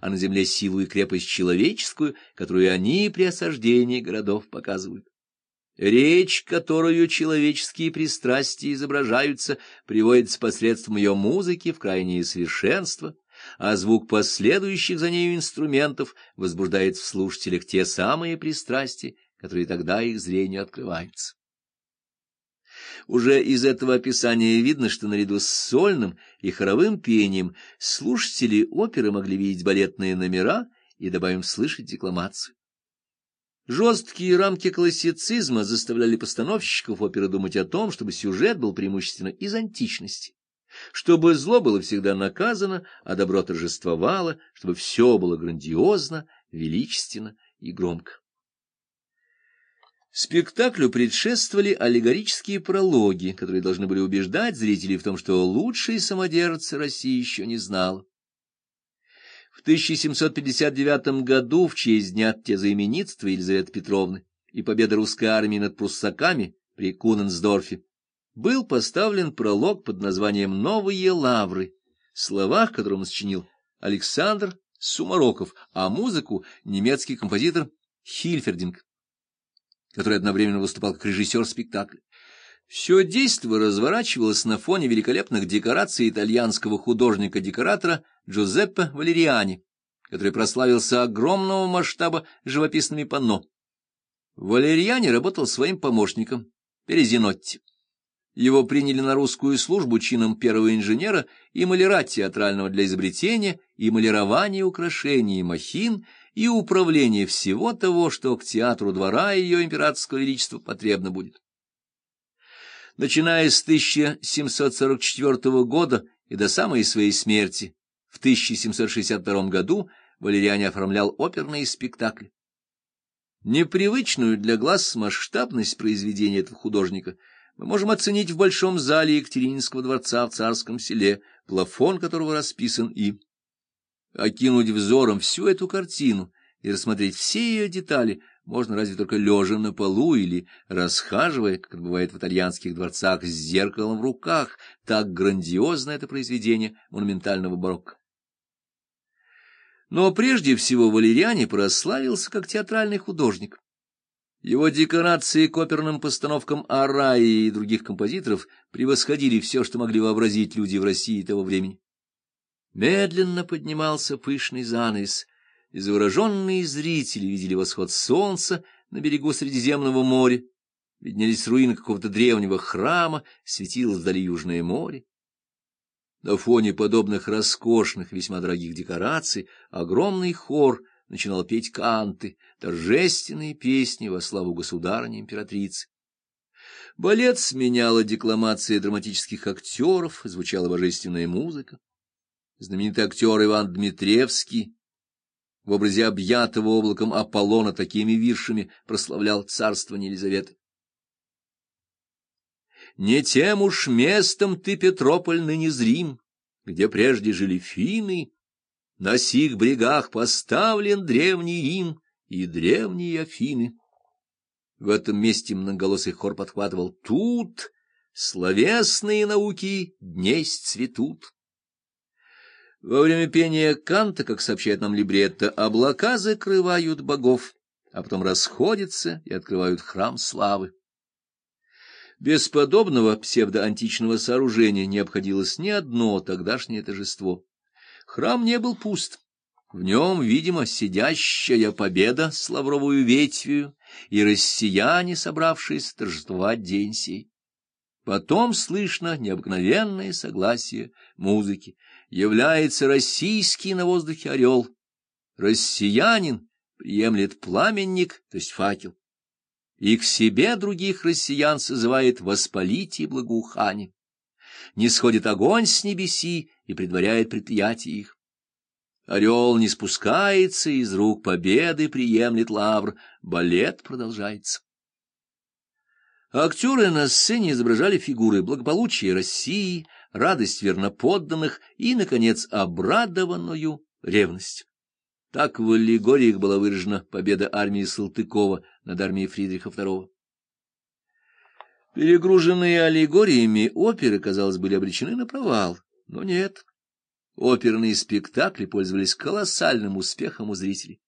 а на земле силу и крепость человеческую, которую они при осаждении городов показывают. Речь, которую человеческие пристрастия изображаются, приводится посредством ее музыки в крайнее совершенство, а звук последующих за нею инструментов возбуждает в слушателях те самые пристрастия, которые тогда их зрению открываются. Уже из этого описания видно, что наряду с сольным и хоровым пением слушатели оперы могли видеть балетные номера и, добавим, слышать декламацию. Жесткие рамки классицизма заставляли постановщиков оперы думать о том, чтобы сюжет был преимущественно из античности, чтобы зло было всегда наказано, а добро торжествовало, чтобы все было грандиозно, величественно и громко. Спектаклю предшествовали аллегорические прологи, которые должны были убеждать зрителей в том, что лучшие самодержцы России еще не знала. В 1759 году, в честь дня тезаименитства Елизаветы Петровны и победы русской армии над пруссаками при Куненсдорфе, был поставлен пролог под названием «Новые лавры», слова, которым сочинил Александр Сумароков, а музыку — немецкий композитор Хильфердинг, который одновременно выступал как режиссер спектакля. Все действо разворачивалось на фоне великолепных декораций итальянского художника-декоратора Джузеппе Валериани, который прославился огромного масштаба живописными панно. Валериани работал своим помощником, Перезинотти. Его приняли на русскую службу чином первого инженера и маляра театрального для изобретения и малирования украшений и махин и управления всего того, что к театру двора ее императорского величества потребно будет. Начиная с 1744 года и до самой своей смерти в 1762 году Валериане оформлял оперные спектакли. Непривычную для глаз масштабность произведения этого художника мы можем оценить в большом зале Екатерининского дворца в Царском селе, плафон которого расписан им. Окинуть взором всю эту картину и рассмотреть все ее детали можно разве только лежа на полу или расхаживая, как бывает в итальянских дворцах, с зеркалом в руках. Так грандиозно это произведение монументального барокко. Но прежде всего Валериане прославился как театральный художник. Его декорации к оперным постановкам Араи и других композиторов превосходили все, что могли вообразить люди в России того времени. Медленно поднимался пышный занавес — и завороженные зрители видели восход солнца на берегу Средиземного моря, виднелись руины какого-то древнего храма, светилось вдали Южное море. На фоне подобных роскошных, весьма дорогих декораций огромный хор начинал петь канты, торжественные песни во славу государыни-императрицы. Балет сменяла декламация драматических актеров, звучала божественная музыка. Знаменитый актер Иван Дмитриевский в образе объятого облаком Аполлона такими виршами прославлял царство Елизаветы. Не тем уж местом ты, Петрополь, ныне зрим, где прежде жили финны, на сих брегах поставлен древний Рим и древние Афины. В этом месте многоголосый хор подхватывал «Тут словесные науки днесь цветут». Во время пения Канта, как сообщает нам либретто, облака закрывают богов, а потом расходятся и открывают храм славы. Без подобного псевдоантичного сооружения не обходилось ни одно тогдашнее торжество. Храм не был пуст. В нем, видимо, сидящая победа с лавровую ветвью и россияне, собравшиеся торжествовать день сей. Потом слышно необыкновенное согласие музыки, является российский на воздухе орел. Россиянин приемлет пламенник, то есть факел, и к себе других россиян созывает воспалить и благоухание. Не сходит огонь с небеси и предваряет предприятие их. Орел не спускается из рук победы, приемлет лавр, балет продолжается. Актеры на сцене изображали фигуры благополучия России, радость верноподданных и, наконец, обрадованную ревность. Так в аллегориях была выражена победа армии Салтыкова над армией Фридриха II. Перегруженные аллегориями оперы, казалось, были обречены на провал, но нет. Оперные спектакли пользовались колоссальным успехом у зрителей.